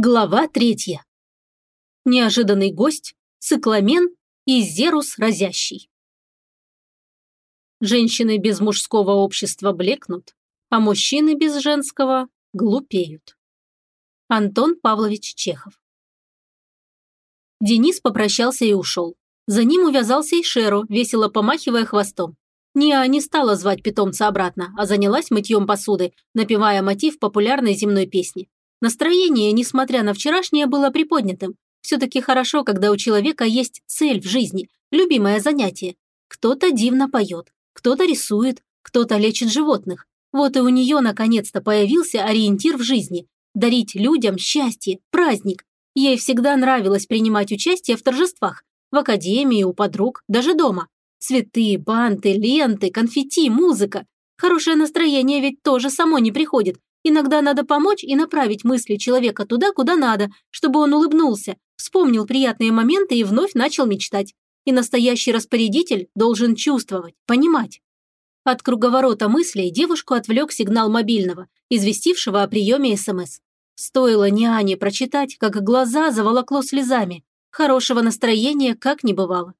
Глава третья. Неожиданный гость, цикламен и зерус разящий. Женщины без мужского общества блекнут, а мужчины без женского глупеют. Антон Павлович Чехов. Денис попрощался и ушел. За ним увязался и Шеро, весело помахивая хвостом. Ниа не стала звать питомца обратно, а занялась мытьем посуды, напевая мотив популярной земной песни. Настроение, несмотря на вчерашнее, было приподнятым. Все-таки хорошо, когда у человека есть цель в жизни, любимое занятие. Кто-то дивно поет, кто-то рисует, кто-то лечит животных. Вот и у нее наконец-то появился ориентир в жизни – дарить людям счастье, праздник. Ей всегда нравилось принимать участие в торжествах, в академии, у подруг, даже дома. Цветы, банты, ленты, конфетти, музыка. Хорошее настроение ведь тоже само не приходит, Иногда надо помочь и направить мысли человека туда, куда надо, чтобы он улыбнулся, вспомнил приятные моменты и вновь начал мечтать. И настоящий распорядитель должен чувствовать, понимать. От круговорота мыслей девушку отвлек сигнал мобильного, известившего о приеме СМС. Стоило Ниане прочитать, как глаза заволокло слезами. Хорошего настроения как не бывало.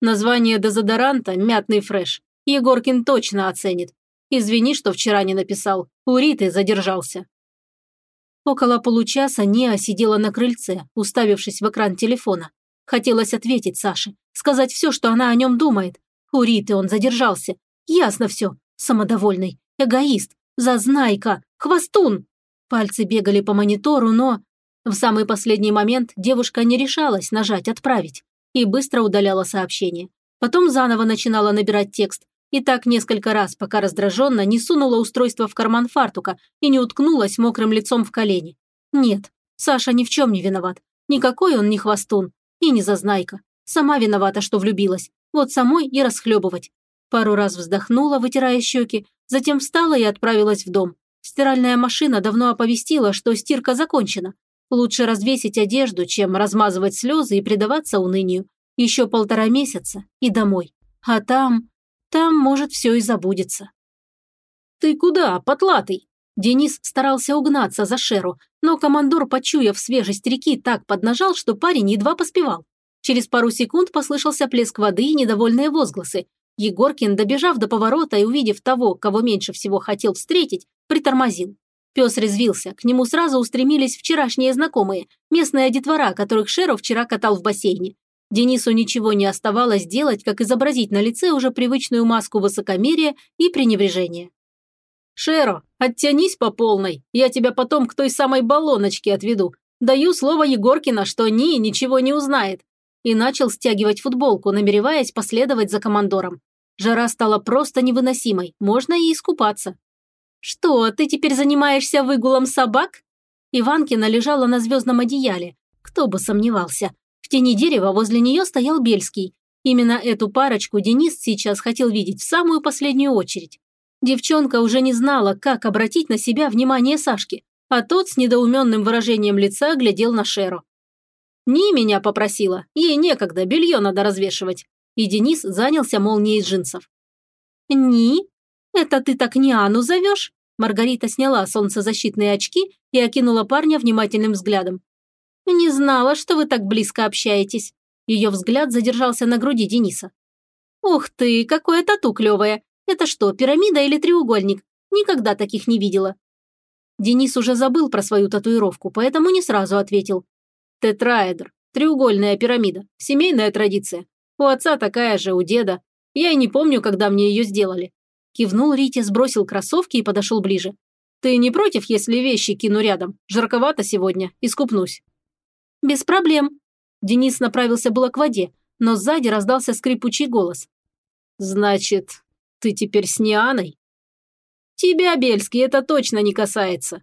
Название дезодоранта «Мятный фреш» Егоркин точно оценит. Извини, что вчера не написал. У Риты задержался». Около получаса Неа сидела на крыльце, уставившись в экран телефона. Хотелось ответить Саше, сказать все, что она о нем думает. У Риты он задержался. Ясно все. Самодовольный, эгоист, зазнайка, хвостун. Пальцы бегали по монитору, но... В самый последний момент девушка не решалась нажать «Отправить» и быстро удаляла сообщение. Потом заново начинала набирать текст, и так несколько раз, пока раздраженно не сунула устройство в карман фартука и не уткнулась мокрым лицом в колени. Нет, Саша ни в чем не виноват. Никакой он не хвостун и не зазнайка. Сама виновата, что влюбилась. Вот самой и расхлебывать. Пару раз вздохнула, вытирая щеки, затем встала и отправилась в дом. Стиральная машина давно оповестила, что стирка закончена. Лучше развесить одежду, чем размазывать слезы и предаваться унынию. Еще полтора месяца и домой. А там... Там, может, все и забудется. «Ты куда, потлатый?» Денис старался угнаться за Шеру, но командор, почуяв свежесть реки, так поднажал, что парень едва поспевал. Через пару секунд послышался плеск воды и недовольные возгласы. Егоркин, добежав до поворота и увидев того, кого меньше всего хотел встретить, притормозил. Пес резвился, к нему сразу устремились вчерашние знакомые, местная детвора, которых Шеру вчера катал в бассейне. Денису ничего не оставалось делать, как изобразить на лице уже привычную маску высокомерия и пренебрежения. «Шеро, оттянись по полной, я тебя потом к той самой баллоночке отведу. Даю слово Егоркина, что Ни ничего не узнает». И начал стягивать футболку, намереваясь последовать за командором. Жара стала просто невыносимой, можно и искупаться. «Что, ты теперь занимаешься выгулом собак?» Иванкина лежала на звездном одеяле. Кто бы сомневался тени дерева возле нее стоял Бельский. Именно эту парочку Денис сейчас хотел видеть в самую последнюю очередь. Девчонка уже не знала, как обратить на себя внимание Сашки, а тот с недоуменным выражением лица глядел на Шеру. «Ни меня попросила, ей некогда, белье надо развешивать». И Денис занялся молнией джинсов. «Ни? Это ты так Ниану зовешь?» Маргарита сняла солнцезащитные очки и окинула парня внимательным взглядом. «Не знала, что вы так близко общаетесь». Ее взгляд задержался на груди Дениса. «Ух ты, какое тату клевое! Это что, пирамида или треугольник? Никогда таких не видела». Денис уже забыл про свою татуировку, поэтому не сразу ответил. «Тетраэдр. Треугольная пирамида. Семейная традиция. У отца такая же, у деда. Я и не помню, когда мне ее сделали». Кивнул Рите, сбросил кроссовки и подошел ближе. «Ты не против, если вещи кину рядом? Жарковато сегодня. Искупнусь». «Без проблем». Денис направился было к воде, но сзади раздался скрипучий голос. «Значит, ты теперь с Нианой?» «Тебя, Бельский, это точно не касается».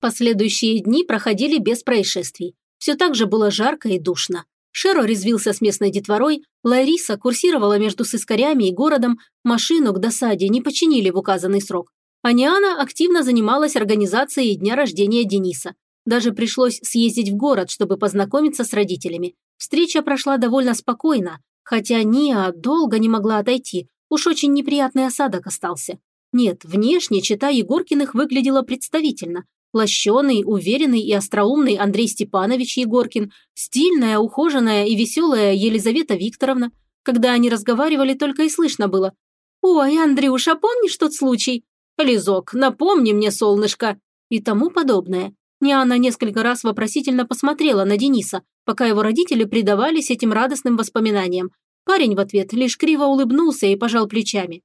Последующие дни проходили без происшествий. Все так же было жарко и душно. Шеро резвился с местной детворой, Лариса курсировала между сыскарями и городом, машину к досаде не починили в указанный срок. А Ниана активно занималась организацией дня рождения Дениса. Даже пришлось съездить в город, чтобы познакомиться с родителями. Встреча прошла довольно спокойно, хотя Ния долго не могла отойти, уж очень неприятный осадок остался. Нет, внешне чита Егоркиных выглядела представительно, Лощеный, уверенный и остроумный Андрей Степанович Егоркин, стильная, ухоженная и веселая Елизавета Викторовна. Когда они разговаривали, только и слышно было. «Ой, Андрюша, помнишь тот случай?» «Лизок, напомни мне, солнышко!» И тому подобное. Ниана несколько раз вопросительно посмотрела на Дениса, пока его родители предавались этим радостным воспоминаниям. Парень в ответ лишь криво улыбнулся и пожал плечами.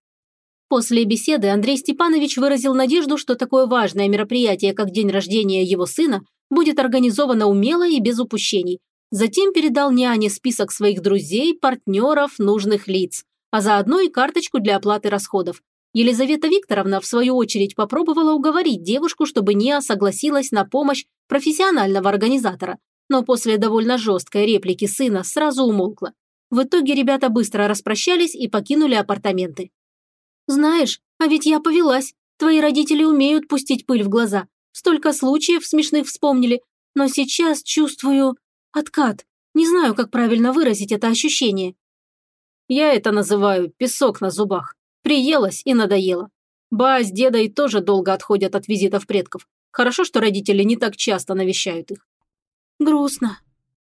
После беседы Андрей Степанович выразил надежду, что такое важное мероприятие, как день рождения его сына, будет организовано умело и без упущений. Затем передал Няне список своих друзей, партнеров, нужных лиц, а заодно и карточку для оплаты расходов. Елизавета Викторовна, в свою очередь, попробовала уговорить девушку, чтобы Ниа согласилась на помощь профессионального организатора, но после довольно жесткой реплики сына сразу умолкла. В итоге ребята быстро распрощались и покинули апартаменты. «Знаешь, а ведь я повелась. Твои родители умеют пустить пыль в глаза. Столько случаев смешных вспомнили. Но сейчас чувствую... откат. Не знаю, как правильно выразить это ощущение». «Я это называю песок на зубах. Приелась и надоело. Ба с дедой тоже долго отходят от визитов предков. Хорошо, что родители не так часто навещают их». «Грустно».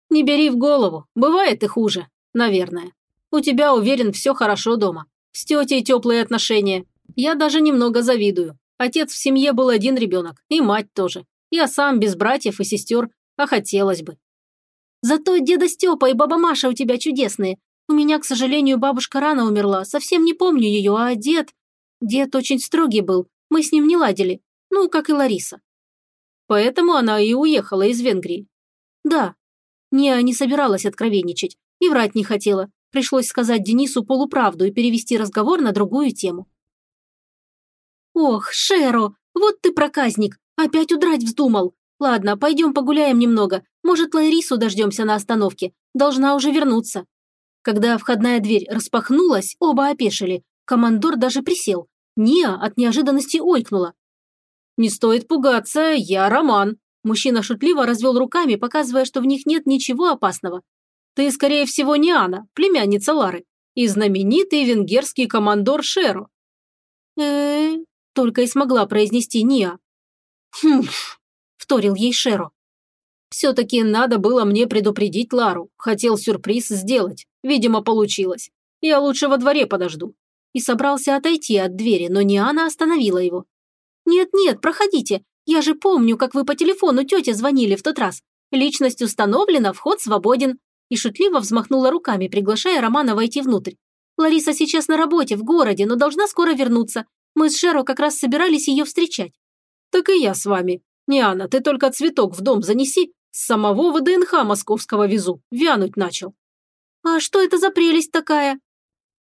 «Не бери в голову. Бывает и хуже. Наверное. У тебя, уверен, все хорошо дома. С тетей теплые отношения. Я даже немного завидую. Отец в семье был один ребенок, и мать тоже. Я сам без братьев и сестер, а хотелось бы. Зато деда Степа и баба Маша у тебя чудесные. У меня, к сожалению, бабушка рано умерла, совсем не помню ее, а дед... Дед очень строгий был, мы с ним не ладили. Ну, как и Лариса. Поэтому она и уехала из Венгрии. Да. Не, не собиралась откровенничать. И врать не хотела. Пришлось сказать Денису полуправду и перевести разговор на другую тему. «Ох, Шеро, вот ты проказник! Опять удрать вздумал! Ладно, пойдем погуляем немного. Может, Ларису дождемся на остановке. Должна уже вернуться». Когда входная дверь распахнулась, оба опешили. Командор даже присел. Ния от неожиданности ойкнула. «Не стоит пугаться, я Роман». Мужчина шутливо развел руками, показывая, что в них нет ничего опасного. Ты, скорее всего, не Анна, племянница Лары, и знаменитый венгерский командор Шеро. э только и смогла произнести Ния. «Хм!» – вторил ей Шеро. «Все-таки надо было мне предупредить Лару. Хотел сюрприз сделать. Видимо, получилось. Я лучше во дворе подожду». И собрался отойти от двери, но Ниана остановила его. «Нет-нет, проходите. Я же помню, как вы по телефону тете звонили в тот раз. Личность установлена, вход свободен и шутливо взмахнула руками, приглашая Романа войти внутрь. «Лариса сейчас на работе, в городе, но должна скоро вернуться. Мы с Шеро как раз собирались ее встречать». «Так и я с вами. Ниана, ты только цветок в дом занеси. С самого ВДНХ московского везу. Вянуть начал». «А что это за прелесть такая?»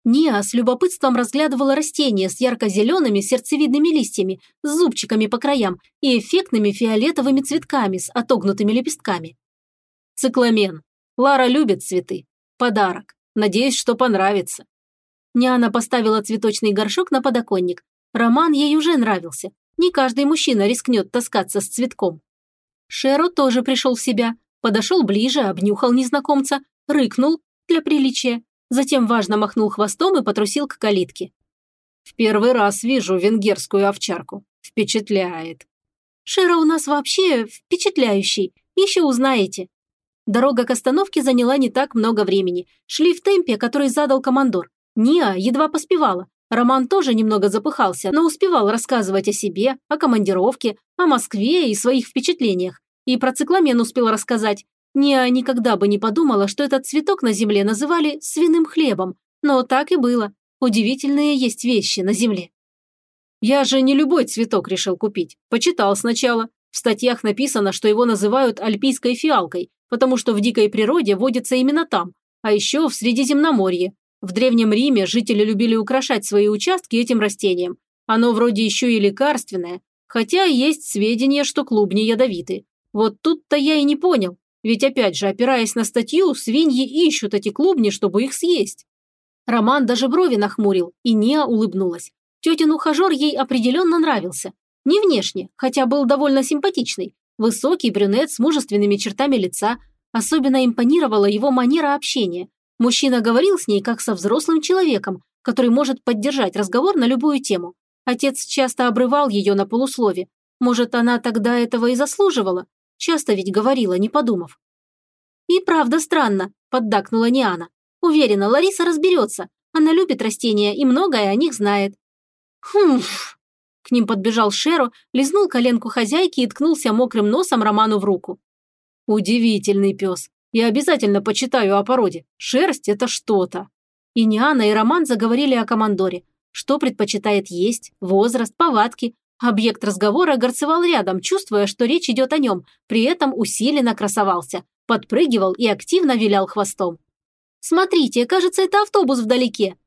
Ниа с любопытством разглядывала растения с ярко-зелеными сердцевидными листьями, с зубчиками по краям и эффектными фиолетовыми цветками с отогнутыми лепестками. «Цикламен. Лара любит цветы. Подарок. Надеюсь, что понравится. Няна поставила цветочный горшок на подоконник. Роман ей уже нравился. Не каждый мужчина рискнет таскаться с цветком. Шеро тоже пришел в себя, подошел ближе, обнюхал незнакомца, рыкнул для приличия, затем важно махнул хвостом и потрусил к калитке. «В первый раз вижу венгерскую овчарку. Впечатляет». «Шеро у нас вообще впечатляющий. Еще узнаете», Дорога к остановке заняла не так много времени. Шли в темпе, который задал командор. Ниа едва поспевала. Роман тоже немного запыхался, но успевал рассказывать о себе, о командировке, о Москве и своих впечатлениях. И про цикламен успел рассказать. Ниа никогда бы не подумала, что этот цветок на земле называли свиным хлебом. Но так и было. Удивительные есть вещи на земле. Я же не любой цветок решил купить. Почитал сначала. В статьях написано, что его называют альпийской фиалкой, потому что в дикой природе водится именно там, а еще в Средиземноморье. В Древнем Риме жители любили украшать свои участки этим растением. Оно вроде еще и лекарственное, хотя есть сведения, что клубни ядовиты. Вот тут-то я и не понял, ведь опять же, опираясь на статью, свиньи ищут эти клубни, чтобы их съесть. Роман даже брови нахмурил, и Ниа улыбнулась. Тетин ухажер ей определенно нравился. Не внешне, хотя был довольно симпатичный, Высокий брюнет с мужественными чертами лица. Особенно импонировала его манера общения. Мужчина говорил с ней как со взрослым человеком, который может поддержать разговор на любую тему. Отец часто обрывал ее на полуслове. Может, она тогда этого и заслуживала? Часто ведь говорила, не подумав. «И правда странно», – поддакнула Ниана. «Уверена, Лариса разберется. Она любит растения и многое о них знает». «Хмф!» К ним подбежал Шеро, лизнул коленку хозяйки и ткнулся мокрым носом Роману в руку. «Удивительный пес. Я обязательно почитаю о породе. Шерсть – это что-то». И Ниана, и Роман заговорили о командоре. Что предпочитает есть, возраст, повадки. Объект разговора горцевал рядом, чувствуя, что речь идет о нем, при этом усиленно красовался, подпрыгивал и активно вилял хвостом. «Смотрите, кажется, это автобус вдалеке».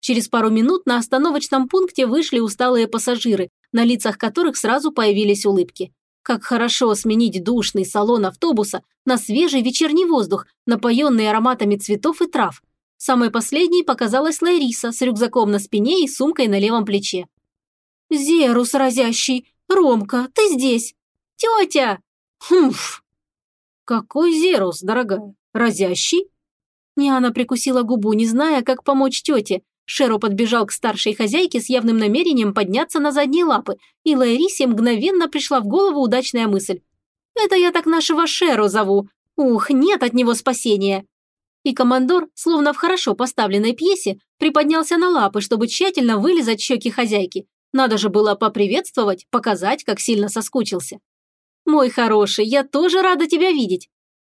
Через пару минут на остановочном пункте вышли усталые пассажиры, на лицах которых сразу появились улыбки. Как хорошо сменить душный салон автобуса на свежий вечерний воздух, напоенный ароматами цветов и трав. Самой последней показалась Лариса с рюкзаком на спине и сумкой на левом плече. «Зерус разящий! Ромка, ты здесь! Тетя!» «Хмф!» «Какой Зерус, дорогая? Разящий?» Ниана прикусила губу, не зная, как помочь тете. Шеро подбежал к старшей хозяйке с явным намерением подняться на задние лапы, и Ларисе мгновенно пришла в голову удачная мысль. «Это я так нашего Шеро зову. Ух, нет от него спасения!» И командор, словно в хорошо поставленной пьесе, приподнялся на лапы, чтобы тщательно вылизать щеки хозяйки. Надо же было поприветствовать, показать, как сильно соскучился. «Мой хороший, я тоже рада тебя видеть».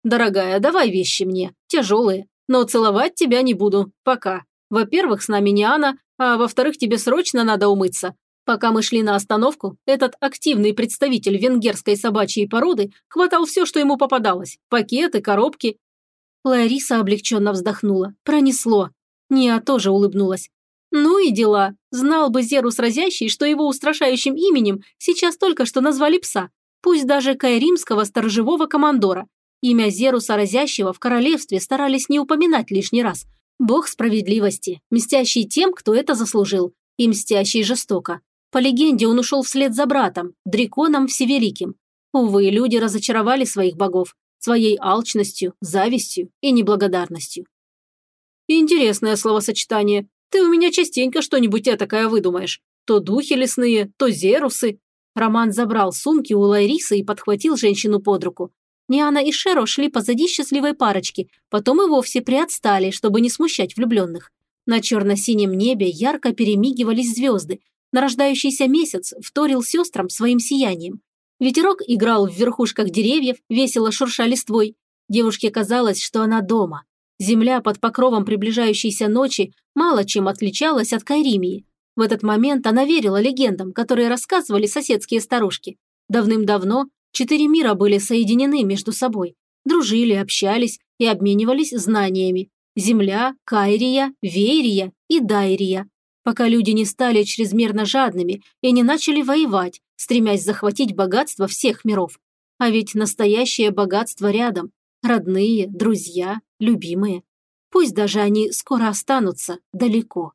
«Дорогая, давай вещи мне, тяжелые, но целовать тебя не буду, пока. Во-первых, с нами не Анна, а во-вторых, тебе срочно надо умыться. Пока мы шли на остановку, этот активный представитель венгерской собачьей породы хватал все, что ему попадалось – пакеты, коробки Лариса облегченно вздохнула. Пронесло. Ния тоже улыбнулась. Ну и дела. Знал бы Зерус Разящий, что его устрашающим именем сейчас только что назвали пса. Пусть даже кайримского сторожевого командора. Имя Зеруса Разящего в королевстве старались не упоминать лишний раз. Бог справедливости, мстящий тем, кто это заслужил, и мстящий жестоко. По легенде, он ушел вслед за братом, Драконом Всевеликим. Увы, люди разочаровали своих богов, своей алчностью, завистью и неблагодарностью. Интересное словосочетание. Ты у меня частенько что-нибудь этакое выдумаешь. То духи лесные, то зерусы. Роман забрал сумки у Лайрисы и подхватил женщину под руку. Ниана и Шеро шли позади счастливой парочки, потом и вовсе приотстали, чтобы не смущать влюбленных. На черно-синем небе ярко перемигивались звезды. Нарождающийся месяц вторил сестрам своим сиянием. Ветерок играл в верхушках деревьев, весело шурша листвой. Девушке казалось, что она дома. Земля под покровом приближающейся ночи мало чем отличалась от Кайримии. В этот момент она верила легендам, которые рассказывали соседские старушки. Давным-давно четыре мира были соединены между собой, дружили, общались и обменивались знаниями. Земля, Кайрия, Вейрия и Дайрия. Пока люди не стали чрезмерно жадными и не начали воевать, стремясь захватить богатство всех миров. А ведь настоящее богатство рядом. Родные, друзья, любимые. Пусть даже они скоро останутся далеко.